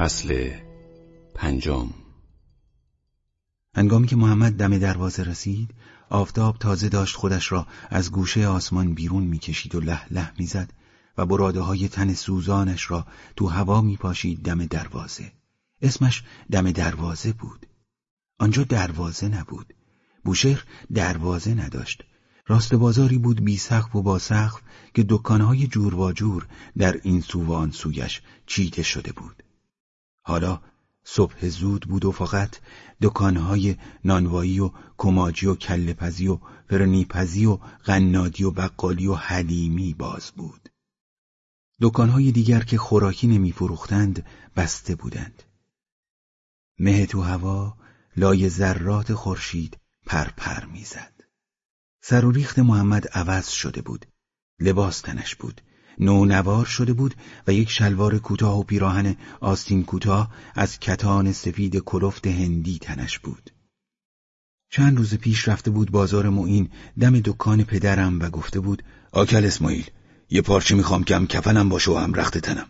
فصل پنجم. هنگامی که محمد دم دروازه رسید آفتاب تازه داشت خودش را از گوشه آسمان بیرون می‌کشید و له له می‌زد و براده های تن سوزانش را تو هوا میپاشید دم دروازه. اسمش دم دروازه بود. آنجا دروازه نبود. بوشهر دروازه نداشت. راست بازاری بود بی سقف و با سقف که دکانهای جور و جور در این سو و آن سویش چیده شده بود. حالا صبح زود بود و فقط دکانهای نانوایی و کماجی و کلپزی و فرنیپزی و غنادی و بقالی و حلیمی باز بود. دکانهای دیگر که خوراکی نمی فروختند بسته بودند. مه تو هوا لای ذرات خورشید پرپر می‌زد. سر و ریخت محمد عوض شده بود. لباس تنش بود. نونوار شده بود و یک شلوار کوتاه و پیراهن آستین کوتاه از کتان سفید کلفت هندی تنش بود. چند روز پیش رفته بود بازار معین دم دکان پدرم و گفته بود آکل اسماعیل یه پارچه می‌خوام کم کفنم باشه و هم رخت تنم.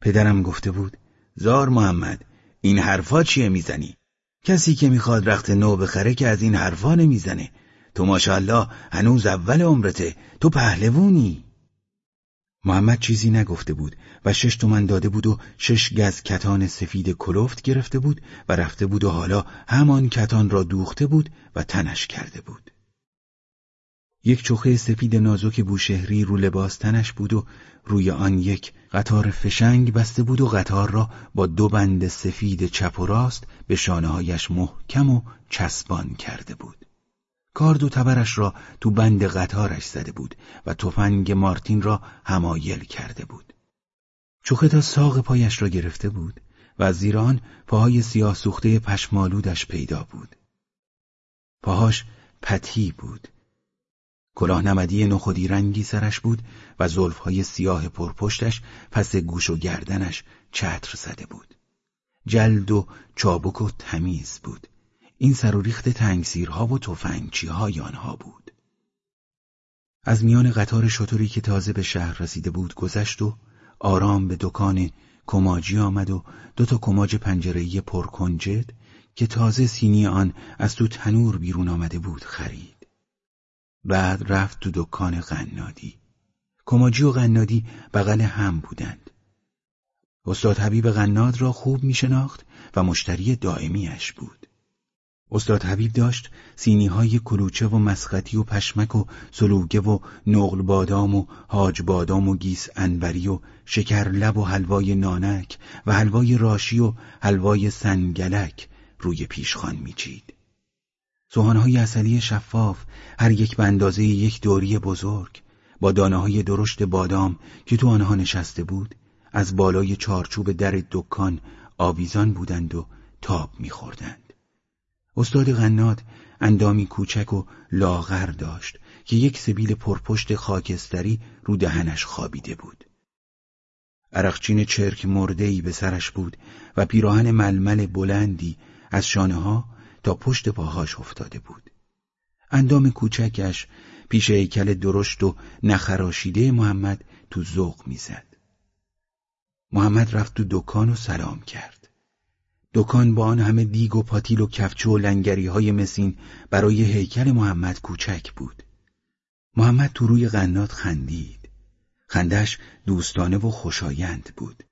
پدرم گفته بود زار محمد این حرفا چیه می‌زنی؟ کسی که می‌خواد رخت نو بخره که از این حرفا نمی‌زنه. تو ماشاءالله هنوز اول عمرته تو پهلوونی. محمد چیزی نگفته بود و شش تومن داده بود و شش گز کتان سفید کلفت گرفته بود و رفته بود و حالا همان کتان را دوخته بود و تنش کرده بود. یک چوخه سفید نازک بوشهری رو لباس تنش بود و روی آن یک قطار فشنگ بسته بود و قطار را با دو بند سفید چپ و راست به شانههایش محکم و چسبان کرده بود. کارد و تبرش را تو بند قطارش زده بود و تفنگ مارتین را همایل کرده بود. چوخه تا ساق پایش را گرفته بود و از زیر آن پاهای سیاه سوخته پشمالودش پیدا بود. پاهاش پتی بود. کلاه نمدی نخودی رنگی سرش بود و زلفهای سیاه پرپشتش پس گوش و گردنش چتر زده بود. جلد و چابک و تمیز بود. این سر و ریخت تنگسیرها و تفنگچی های آنها بود. از میان قطار شطوری که تازه به شهر رسیده بود گذشت و آرام به دکان کماجی آمد و دو تا کماج پنجره‌ای پرکنجد که تازه سینی آن از تو تنور بیرون آمده بود خرید. بعد رفت تو دکان قنادی کماجی و قنادی بغل هم بودند. استاد حبیب قناد را خوب می شناخت و مشتری دائمیش بود. استاد حبیب داشت سینی های کلوچه و مسختی و پشمک و سلوگه و نقل بادام و حاج بادام و گیس انبری و شکر لب و حلوای نانک و حلوای راشی و حلوای سنگلک روی پیشخان میچید. های اصلی شفاف هر یک به اندازه یک دوری بزرگ با دانه های درشت بادام که تو آنها نشسته بود از بالای چارچوب در دکان آویزان بودند و تاب میخوردند. استاد غناد اندامی کوچک و لاغر داشت که یک سبیل پرپشت خاکستری رو دهنش خوابیده بود. عرقچین چرک مردهی به سرش بود و پیراهن ململ بلندی از شانه ها تا پشت پاهاش افتاده بود. اندام کوچکش پیش هیکل درشت و نخراشیده محمد تو ذوق می‌زد. محمد رفت تو دکان و سلام کرد. دکان با آن همه دیگ و پاتیل و کفچه و لنگری های مسین برای هیکل محمد کوچک بود. محمد تو روی قنات خندید. خندش دوستانه و خوشایند بود.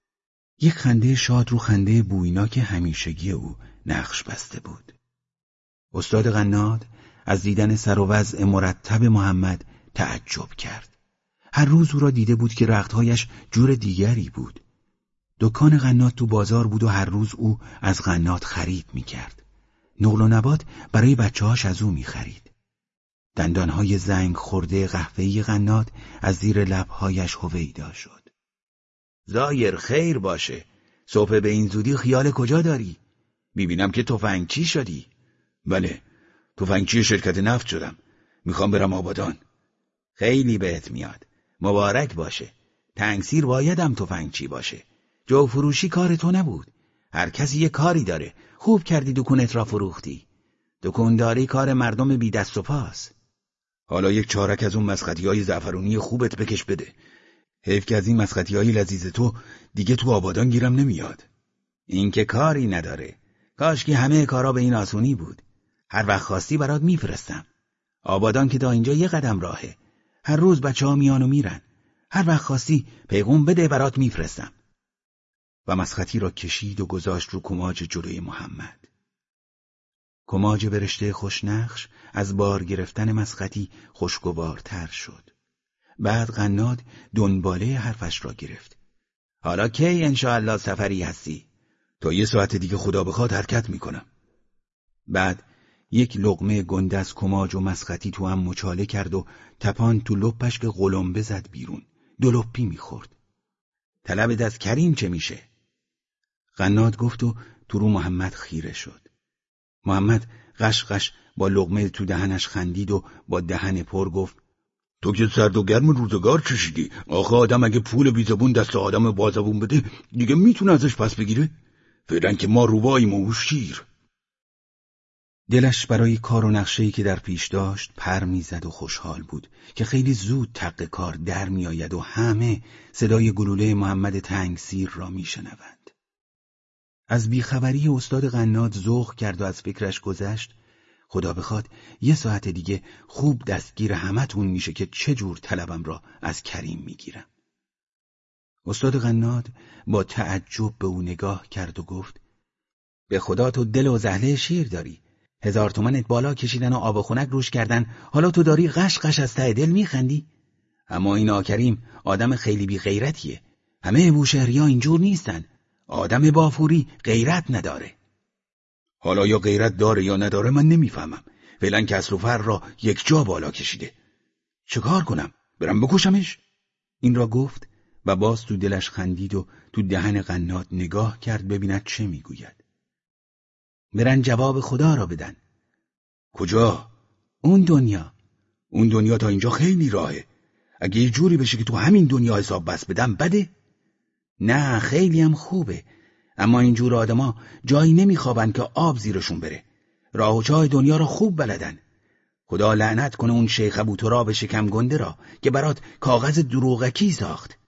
یک خنده شاد رو خنده بویناک همیشگی او نقش بسته بود. استاد قناد از دیدن سر و وضع مرتب محمد تعجب کرد. هر روز او را دیده بود که رختهایش جور دیگری بود. دکان غنات تو بازار بود و هر روز او از غنات خرید می‌کرد. نقل و نبات برای بچه هاش از او می‌خرید. دندانهای زنگ خورده قهوه‌ای غنات از زیر لبهایش هویدا شد. زایر خیر باشه. صبح به این زودی خیال کجا داری؟ می‌بینم که تفنگچی شدی. بله، تفنگچی شرکت نفت شدم. می‌خوام برم آبادان. خیلی بهت میاد. مبارک باشه. تنگسیر بایدم تفنگچی باشه. جو فروشی کار تو نبود. هر کسی یه کاری داره. خوب کردی دکونت را فروختی. دکونداری کار مردم بی دست و پاس. حالا یک چارک از اون مسخطی های زعفرونی خوبت بکش بده. حیف که از این مسخطی های لذیذ تو دیگه تو آبادان گیرم نمیاد. این که کاری نداره. کاش که همه کارا به این آسونی بود. هر وقت خواستی برات میفرستم. آبادان که تا اینجا یه قدم راهه. هر روز بچه ها میان و میرن. هر وقت خواستی پیغون بده برات میفرستم. و مسخطی را کشید و گذاشت رو کماج جلوی محمد. کماج برشته خوشنقش از بار گرفتن مسخطی خوشگوارتر شد. بعد قناد دنباله حرفش را گرفت. حالا کی انشاءالله سفری هستی؟ تا یه ساعت دیگه خدا بخواد حرکت می‌کنم. بعد یک لغمه گنده از کماج و مسخطی تو هم مچاله کرد و تپان تو لپش که قلمبه زد بیرون. دو لپی می‌خورد. طلبت از کریم چه میشه؟ قناد گفت و تو رو محمد خیره شد. محمد قش با لغمه تو دهنش خندید و با دهن پر گفت تو که سرد و گرم روزگار چشیدی آخه آدم اگه پول بیزبون دست آدم بازبون بده دیگه می‌تونه ازش پس بگیره؟ فعلا که ما روباییم و شیر. دلش برای کار و نقشه‌ای که در پیش داشت پر می‌زد و خوشحال بود که خیلی زود تق کار در میآید و همه صدای گلوله محمد تنگسیر را میشنوند. از بیخبری استاد قناد ذوق کرد و از فکرش گذشت. خدا بخواد یه ساعت دیگه خوب دستگیر همتون میشه که چه جور طلبم را از کریم می‌گیرم. استاد قناد با تعجب به او نگاه کرد و گفت به خدا تو دل و زهله شیر داری. هزار تومنت بالا کشیدن و آب خونک روش کردن. حالا تو داری قش قش از ته دل میخندی. اما این آکریم آدم خیلی بی غیرتیه همه بوشهریا اینجور نیستن. آدم بافوری غیرت نداره. حالا یا غیرت داره یا نداره من نمی‌فهمم. فعلا کسر و فر را یک جا بالا کشیده. چه کنم؟ برم بکشمش؟ این را گفت و باز تو دلش خندید و تو دهن قنات نگاه کرد ببیند چه می‌گوید. برن جواب خدا را بدن. کجا؟ اون دنیا. اون دنیا تا اینجا خیلی راهه. اگه یه جوری بشه که تو همین دنیا حساب بس بدم بده؟ نه خیلی هم خوبه. اما اینجور آدما جایی نمیخوابن که آب زیرشون بره. راه و چای دنیا را خوب بلدن. خدا لعنت کنه اون شیخ ابو به شکم گنده را که برات کاغذ دروغکی ساخت.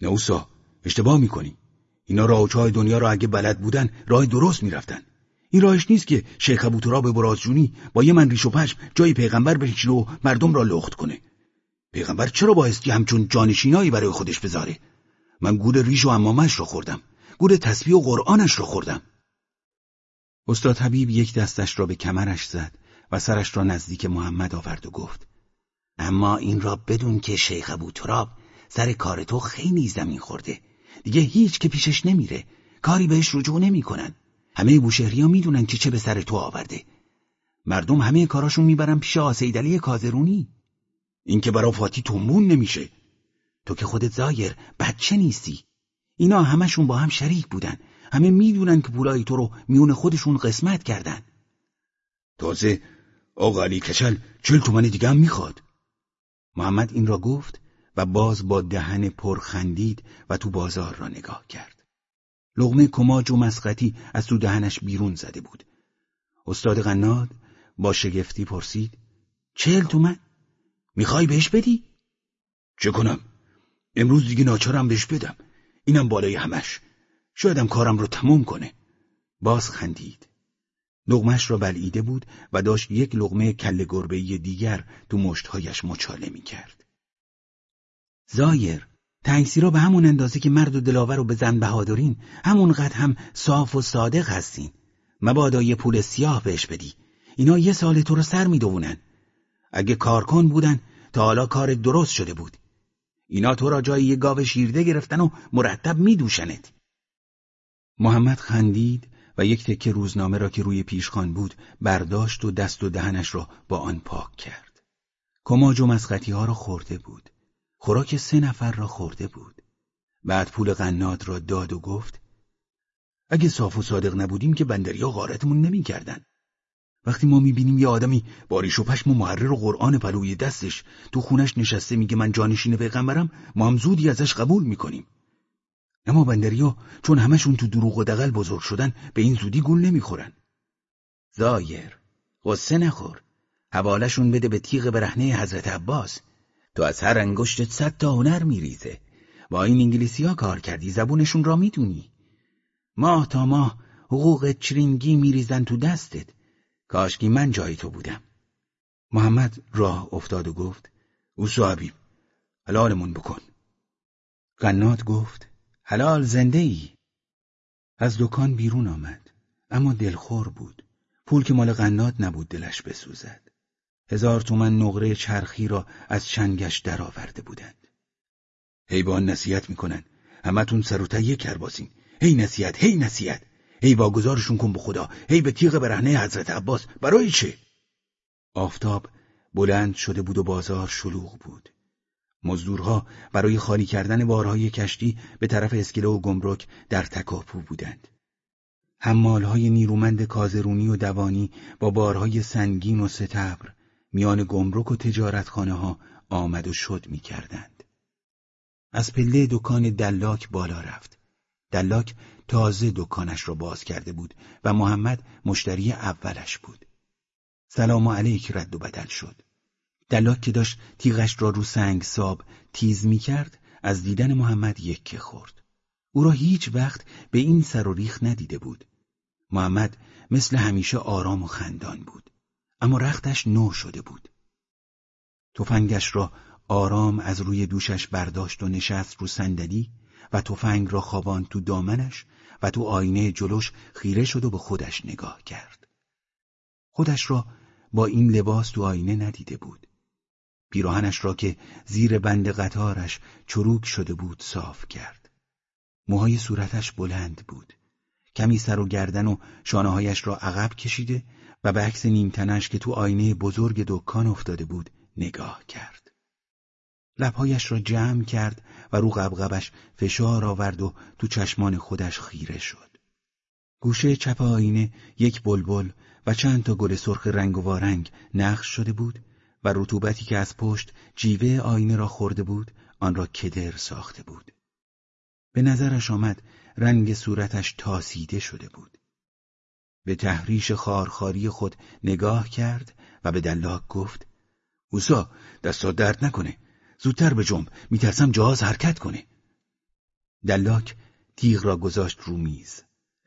نوسا اشتباه می‌کنی. اینا راه و چای دنیا را اگه بلد بودن راه درست می‌رفتن. این راهش نیست که شیخ ابو به برازجونی با یه من ریش و پشم جای پیغمبر بشینه و مردم را لخت کنه. پیغمبر چرا بایستی همچون جانشینایی برای خودش بذاره؟ من گول ریش و امامش را خوردم. گول تسبیح و قرآنش را خوردم. استاد حبیب یک دستش را به کمرش زد و سرش را نزدیک محمد آورد و گفت اما این را بدون که شیخ ابو تراب سر کار تو خیلی زمین خورده. دیگه هیچ که پیشش نمیره. کاری بهش رجوع نمی‌کنن همه بوشهری ها می‌دونن که چه به سر تو آورده. مردم همه کاراشون می‌برن پیش آسیدلی کازرونی. این که برا فاتی تومون نمیشه. تو که خودت زایر بچه نیستی. اینا همشون با هم شریک بودن. همه می‌دونن که پولای تو رو میون خودشون قسمت کردن. تازه آقا علی کچل چل تومن دیگه هم می‌خواد. محمد این را گفت و باز با دهن پر خندید و تو بازار را نگاه کرد. لغمه کماج و مسقطی از تو دهنش بیرون زده بود. استاد قناد با شگفتی پرسید چهل تومن؟ می‌خوای بهش بدی؟ چه کنم؟ امروز دیگه ناچارم بهش بدم. اینم بالای همش. شایدم کارم رو تموم کنه. باز خندید. لغمش را بلعیده بود و داشت یک لغمه کل گربه دیگر تو مشتهایش مچاله می کرد. زایر تنگسی را به همون اندازه که مرد و دلاور رو به زن بهادرین همونقدر هم صاف و صادق هستین. مبادا یه پول سیاه بهش بدی. اینا یه سال تو رو سر می‌دونن. اگه کارکن بودن تا حالا کار درست شده بود. اینا تو را جای یه گاو شیرده گرفتن و مرتب میدوشنت. محمد خندید و یک تکه روزنامه را که روی پیشخان بود برداشت و دست و دهنش را با آن پاک کرد. کماج و مسخطی ها را خورده بود. خوراک سه نفر را خورده بود. بعد پول قناد را داد و گفت اگه صاف و صادق نبودیم که بندریا غارتمون نمی‌کردن. وقتی ما می‌بینیم یه آدمی با ریش و پشم و محرر و قرآن پلوی دستش تو خونش نشسته میگه من جانشین پیغمبرم ما هم زودی ازش قبول می‌کنیم. اما بندریا چون همشون تو دروغ و دقل بزرگ شدن به این زودی گول نمی‌خورن. زایر غصه نخور. حوالشون بده به تیغ برهنه حضرت عباس. تو از هر انگشتت صد تا هنر میریزه. با این انگلیسی ها کار کردی زبونشون را می‌دونی. ماه تا ماه حقوق چرینگی میریزن تو دستت. کاشکی من جای تو بودم. محمد راه افتاد و گفت او صاحبیم حلالمون بکن. قنات گفت حلال زنده ای از دکان بیرون آمد اما دلخور بود. پول که مال قنات نبود دلش بسوزد. هزار تومن نقره چرخی را از چنگش درآورده بودند. حیوان نصیحت می‌کنن. همتون سر و کرباسین. هی نصیحت هی نصیحت. هی واگذارشون کن به خدا. هی به تیغ برهنه حضرت عباس. برای چه؟ آفتاب بلند شده بود و بازار شلوغ بود. مزدورها برای خالی کردن بارهای کشتی به طرف اسکله و گمرک در تکاپو بودند. حمالهای نیرومند کازرونی و دوانی با بارهای سنگین و ستبر میان گمرک و تجارتخانه ها آمد و شد می کردند. از پله دکان دلاک بالا رفت. دلاک تازه دکانش را باز کرده بود و محمد مشتری اولش بود. سلام علیک رد و بدل شد. دلاک که داشت تیغش را رو سنگ ساب تیز می کرد از دیدن محمد یکه خورد. او را هیچ وقت به این سر و ریخ ندیده بود. محمد مثل همیشه آرام و خندان بود. اما رختش نو شده بود. تفنگش را آرام از روی دوشش برداشت و نشست رو صندلی و تفنگ را خوابان تو دامنش و تو آینه جلوش خیره شد و به خودش نگاه کرد. خودش را با این لباس تو آینه ندیده بود. پیراهنش را که زیر بند قطارش چروک شده بود صاف کرد. موهای صورتش بلند بود. کمی سر و گردن و شانههایش را عقب کشیده و به عکس نیمتنش که تو آینه بزرگ دکان افتاده بود نگاه کرد. لبهایش را جمع کرد و رو قبقبش فشار آورد و تو چشمان خودش خیره شد. گوشه چپ آینه یک بلبل و چند تا گل سرخ رنگ و وارنگ نقش شده بود و رطوبتی که از پشت جیوه آینه را خورده بود آن را کدر ساخته بود. به نظرش آمد رنگ صورتش تاسیده شده بود. به تحریش خارخاری خود نگاه کرد و به دلاک گفت اوسا دستا درد نکنه زودتر به جنب میترسم جهاز حرکت کنه دلاک تیغ را گذاشت رو میز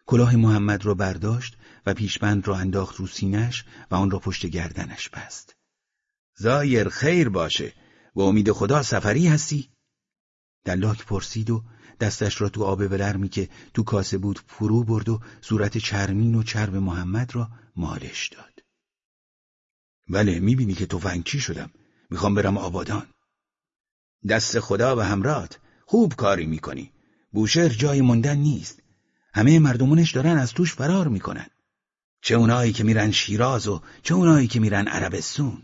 کلاه محمد را برداشت و پیشبند را انداخت رو سینش و آن را پشت گردنش بست زایر خیر باشه و امید خدا سفری هستی؟ دلاک پرسید و دستش را تو آب ولرمی که تو کاسه بود فرو برد و صورت چرمین و چرب محمد را مالش داد. بله می‌بینی که چی شدم. می‌خوام برم آبادان. دست خدا و همرات خوب کاری می‌کنی. بوشهر جای موندن نیست. همه مردمونش دارن از توش فرار می‌کنن. چه اونایی که میرن شیراز و چه اونایی که میرن عربستون.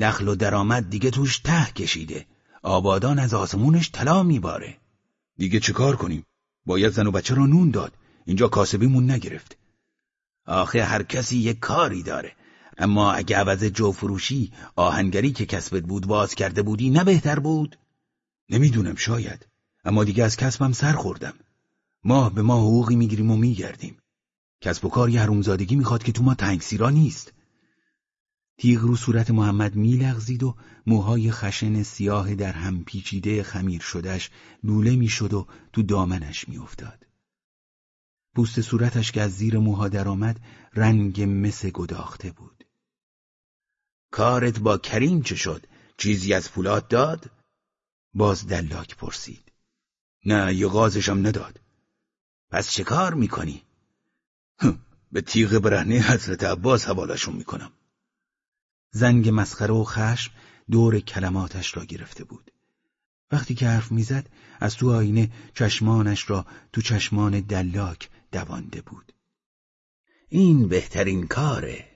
دخل و درآمد دیگه توش ته کشیده. آبادان از آسمونش طلا میباره. دیگه چه کار کنیم؟ باید زن و بچه را نون داد. اینجا کاسبیمون نگرفت. آخه هر کسی یک کاری داره. اما اگه عوض جو فروشی آهنگری که کسبت بود باز کرده بودی نه بهتر بود؟ نمی‌دونم شاید. اما دیگه از کسبم سر خوردم. ماه به ما حقوقی می‌گیریم و میگردیم. کسب و کار یه حرومزادگی می‌خواد که تو ما تنگسیرا نیست. تیغ رو صورت محمد میلغزید و موهای خشن سیاه در هم پیچیده خمیر شدهش لوله می‌شد و تو دامنش میافتاد. پوست صورتش که از زیر موها درآمد رنگ مس گداخته بود. کارت با کریم چه شد؟ چیزی از پولاد داد؟ باز دلاک پرسید. نه یه غازشم نداد. پس چه کار می‌کنی؟ به تیغ برهنه حضرت عباس حوالشون می‌کنم. زنگ مسخره و خشم دور کلماتش را گرفته بود. وقتی که حرف می‌زد از تو آینه چشمانش را تو چشمان دلاک دوانده بود. این بهترین کاره.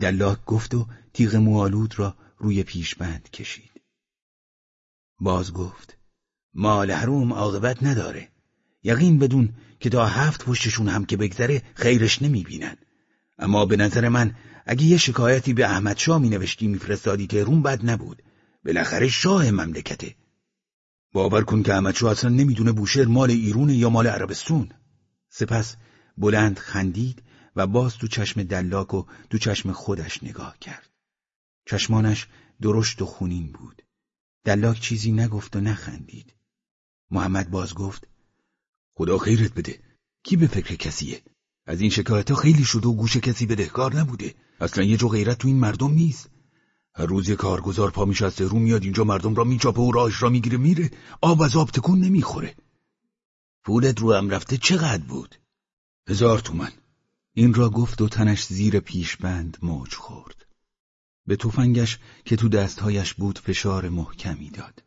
دلاک گفت و تیغ موالود را روی پیشبند کشید. باز گفت مال حروم عاقبت نداره. یقین بدون که تا هفت پشتشون هم که بگذره خیرش نمی‌بینن. اما به نظر من اگه یه شکایتی به احمد شاه می نوشتی میفرستادی که روم بد نبود بالاخره شاه مملکته باور کن که احمد شاه اصلا نمی‌دونه بوشهر مال ایرون یا مال عربستون سپس بلند خندید و باز تو چشم دلاک و تو چشم خودش نگاه کرد. چشمانش درشت و خونین بود. دلاک چیزی نگفت و نخندید. محمد باز گفت خدا خیرت بده. کی به فکر کسیه؟ از این شکایت ها خیلی شده و گوش کسی بدهکار نبوده. اصلا یه جو غیرت تو این مردم نیست. هر روز یه کارگزار پا میشسته رو میاد اینجا مردم را میچاپه و راهش را می‌گیره میره. آب از آب تکون نمی‌خوره. پولت رو هم رفته چقدر بود؟ هزار تومن این را گفت و تنش زیر پیشبند موج خورد. به تفنگش که تو دستهایش بود فشار محکمی داد.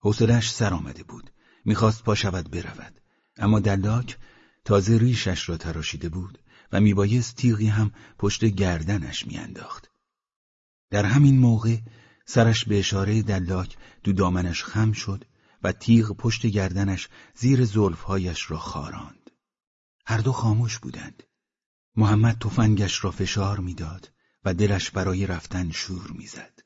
حوصلش سر آمده بود. می‌خواست پا شود برود. اما دلاک تازه ریشش را تراشیده بود و میبایست تیغی هم پشت گردنش میانداخت. در همین موقع سرش به اشاره دلاک دو دامنش خم شد و تیغ پشت گردنش زیر زلفهایش را خاراند. هر دو خاموش بودند. محمد تفنگش را فشار می‌داد و دلش برای رفتن شور می‌زد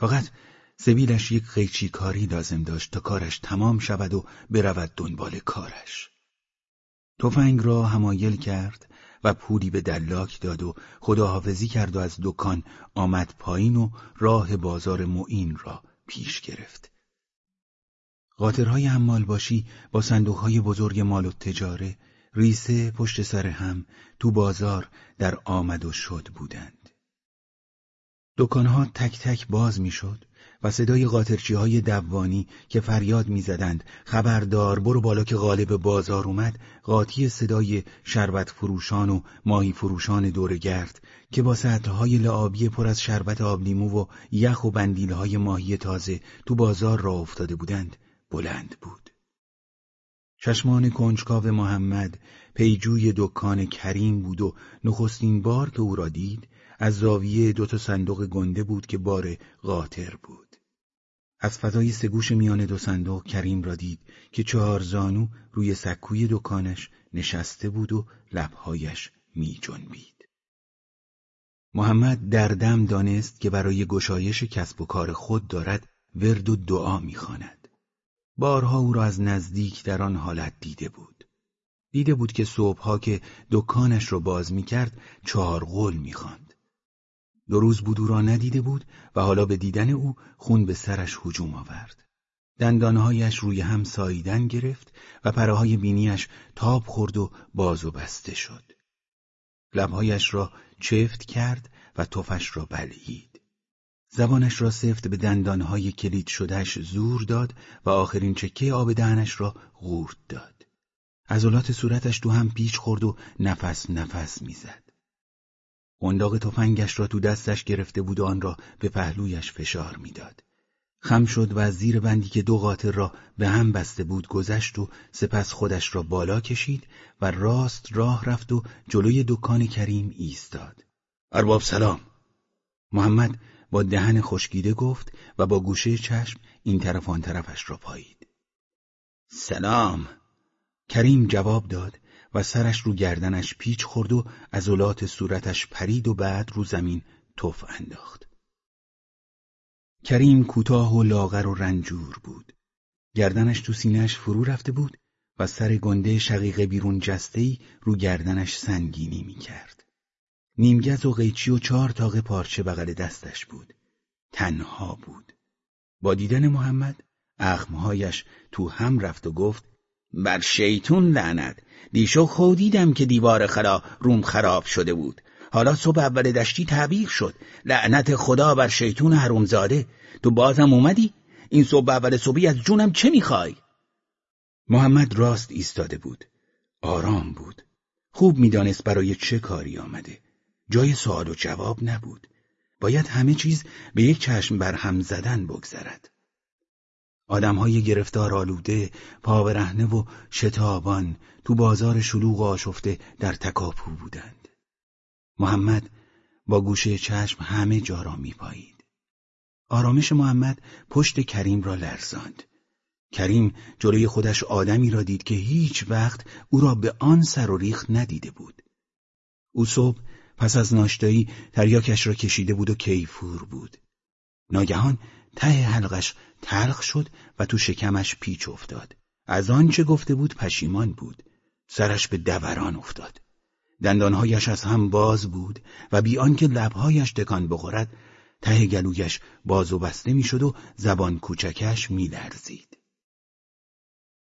فقط سبیلش یک قیچی کاری لازم داشت تا کارش تمام شود و برود دنبال کارش تفنگ را همایل کرد و پولی به دلاک داد و خداحافظی کرد و از دکان آمد پایین و راه بازار معین را پیش گرفت. قاطرهای حمال باشی با صندوقهای بزرگ مال و تجاره ریسه پشت سر هم تو بازار در آمد و شد بودند. دکانها تک تک باز می‌شد و صدای قاطرچی های دوانی که فریاد می‌زدند خبردار برو بالا که غالب بازار اومد قاطی صدای شربت فروشان و ماهی فروشان دورگرد که با سطرهای لعابی پر از شربت آبلیمو و یخ و بندیل های ماهی تازه تو بازار را افتاده بودند بلند بود چشمان کنجکاو محمد پیجوی دکان کریم بود و نخستین بار که او را دید از زاویه دو تا صندوق گنده بود که بار قاطر بود از فضای سگوش میان دو صندوق کریم را دید که چهار زانو روی سکوی دکانش نشسته بود و لبهایش می جنبید. محمد در دم دانست که برای گشایش کسب و کار خود دارد ورد و دعا می‌خواند. بارها او را از نزدیک در آن حالت دیده بود. دیده بود که صبحها که دکانش را باز می‌کرد چهار قول می‌خواند. دو روز بود او را ندیده بود و حالا به دیدن او خون به سرش هجوم آورد. دندانهایش روی هم ساییدن گرفت و پرههای بینیش تاب خورد و باز و بسته شد. لبهایش را چفت کرد و تفش را بلعید. زبانش را سفت به دندانهای کلید شدهش زور داد و آخرین چکه آب دهنش را غورت داد. عضلات صورتش تو هم پیچ خورد و نفس نفس می‌زد. قنداق تفنگش را تو دستش گرفته بود و آن را به پهلویش فشار می‌داد. خم شد و از زیر بندی که دو قاطر را به هم بسته بود گذشت و سپس خودش را بالا کشید و راست راه رفت و جلوی دکان کریم ایستاد. ارباب سلام. محمد با دهن خشکیده گفت و با گوشه چشم این طرف آن طرفش را پایید. سلام. کریم جواب داد و سرش رو گردنش پیچ خورد و عضلات صورتش پرید و بعد رو زمین تف انداخت. کریم کوتاه و لاغر و رنجور بود. گردنش تو سینهش فرو رفته بود و سر گنده شقیق بیرون جستهی رو گردنش سنگینی می کرد. نیمگز و قیچی و چهار تاق پارچه بغل دستش بود. تنها بود. با دیدن محمد اخمهایش تو هم رفت و گفت بر شیطون لعنت. دیشو خودیدم که دیوار خلا روم خراب شده بود. حالا صبح اول دشتی تعبیر شد. لعنت خدا بر شیطون حرومزاده. تو بازم اومدی؟ این صبح اول صبحی از جونم چه می‌خوای؟ محمد راست ایستاده بود. آرام بود. خوب می‌دانست برای چه کاری آمده. جای سوال و جواب نبود باید همه چیز به یک چشم بر هم زدن بگذرد آدمهای گرفتار آلوده، پاورهنه و شتابان تو بازار شلوغ آشفته در تکاپو بودند. محمد با گوشه چشم همه جا را میپایید. آرامش محمد پشت کریم را لرزاند. کریم جلوی خودش آدمی را دید که هیچ وقت او را به آن سر و ریخت ندیده بود. او صبح پس از ناشتایی تریاکش را کشیده بود و کیفور بود. ناگهان ته حلقش تلخ شد و تو شکمش پیچ افتاد. از آنچه گفته بود پشیمان بود. سرش به دوران افتاد. دندانهایش از هم باز بود و بی آنکه لبهایش تکان بخورد ته گلویش باز و بسته می‌شد و زبان کوچکش میلرزید.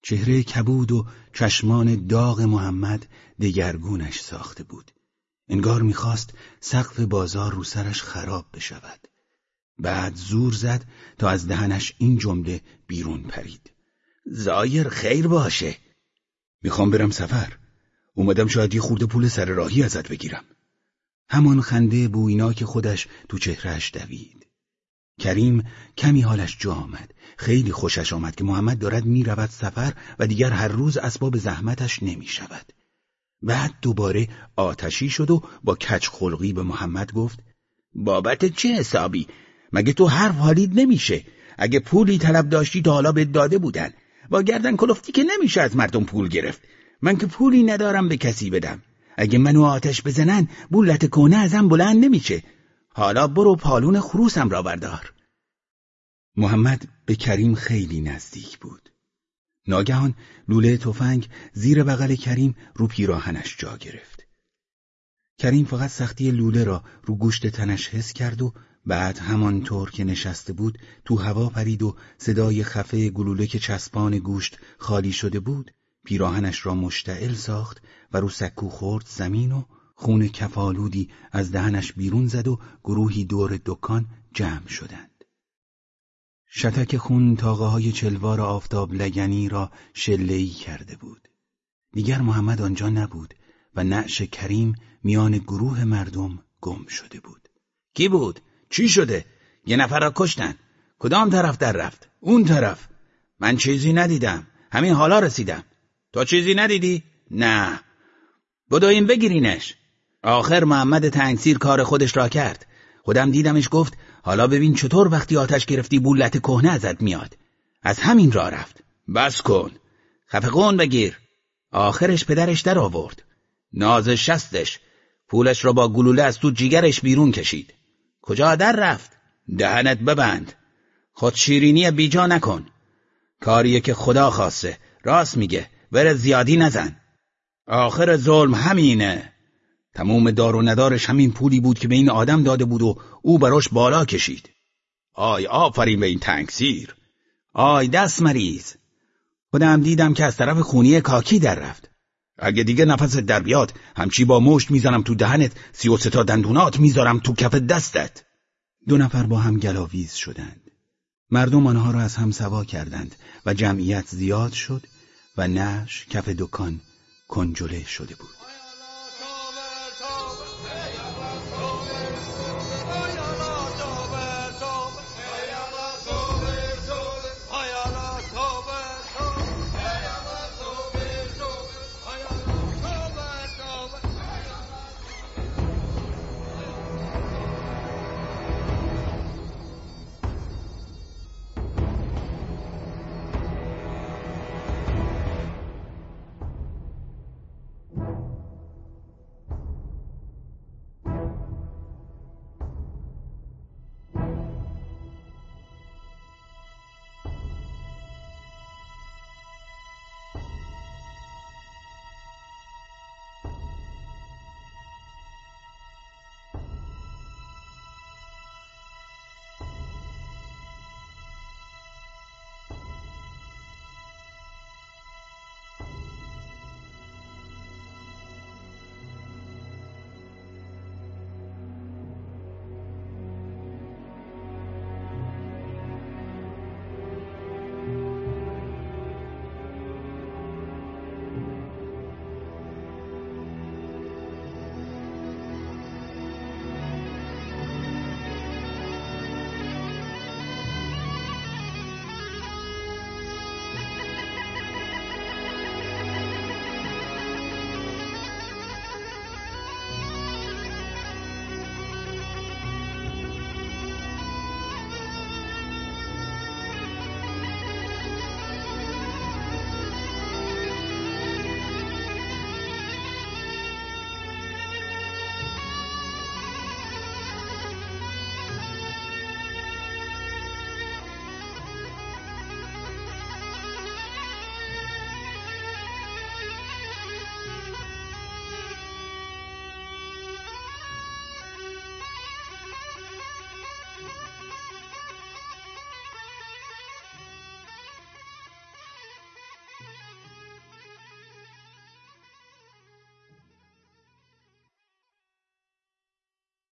چهره کبود و چشمان داغ محمد دگرگونش ساخته بود. انگار می‌خواست سقف بازار رو سرش خراب بشود. بعد زور زد تا از دهنش این جمله بیرون پرید. زایر خیر باشه. می‌خوام برم سفر. اومدم شاید یه خورده پول سر راهی ازت بگیرم. همان خنده بوینا که خودش تو چهرهش دوید. کریم کمی حالش جا آمد. خیلی خوشش آمد که محمد دارد می‌رود سفر و دیگر هر روز اسباب زحمتش نمی شود. بعد دوباره آتشی شد و با کچ خلقی به محمد گفت بابت چه حسابی؟ مگه تو حرف حالید نمیشه؟ اگه پولی طلب داشتی تا حالا به داده بودن. با گردن کلفتی که نمیشه از مردم پول گرفت. من که پولی ندارم به کسی بدم. اگه منو آتش بزنن بولت کنه ازم بلند نمیشه. حالا برو پالون خروسم را بردار. محمد به کریم خیلی نزدیک بود. ناگهان لوله تفنگ زیر بغل کریم رو پیراهنش جا گرفت کریم فقط سختی لوله را رو گوشت تنش حس کرد و بعد همانطور که نشسته بود تو هوا پرید و صدای خفه گلوله که چسبان گوشت خالی شده بود پیراهنش را مشتعل ساخت و رو سکو خورد زمین و خون کفالودی از دهنش بیرون زد و گروهی دور دکان جمع شدند. شتک خون تاقه های چلوار آفتاب لگنی را شلهی کرده بود. دیگر محمد آنجا نبود و نعش کریم میان گروه مردم گم شده بود. کی بود؟ چی شده؟ یه نفر را کشتن. کدام طرف در رفت؟ اون طرف. من چیزی ندیدم. همین حالا رسیدم. تو چیزی ندیدی؟ نه. بدوین بگیرینش. آخر محمد تنگسیر کار خودش را کرد. خودم دیدمش گفت حالا ببین چطور وقتی آتش گرفتی بولت کهنه ازت میاد. از همین را رفت. بس کن. خفقون بگیر. آخرش پدرش در آورد. ناز شستش. پولش را با گلوله از تو جیگرش بیرون کشید. کجا در رفت؟ دهنت ببند. خود شیرینی بیجا نکن. کاریه که خدا خواسته. راست میگه. بره زیادی نزن. آخر ظلم همینه. تموم دار و ندارش همین پولی بود که به این آدم داده بود و او براش بالا کشید. آی آفرین به این تنگسیر. آی دست مریض. خودم دیدم که از طرف خونی کاکی در رفت. اگه دیگه نفست در بیاد همچی با مشت می‌زنم تو دهنت سی و ستا دندونات می‌ذارم تو کف دستت. دو نفر با هم گلاویز شدند. مردم آنها را از هم سوا کردند و جمعیت زیاد شد و نعش کف دکان کنجله شده بود.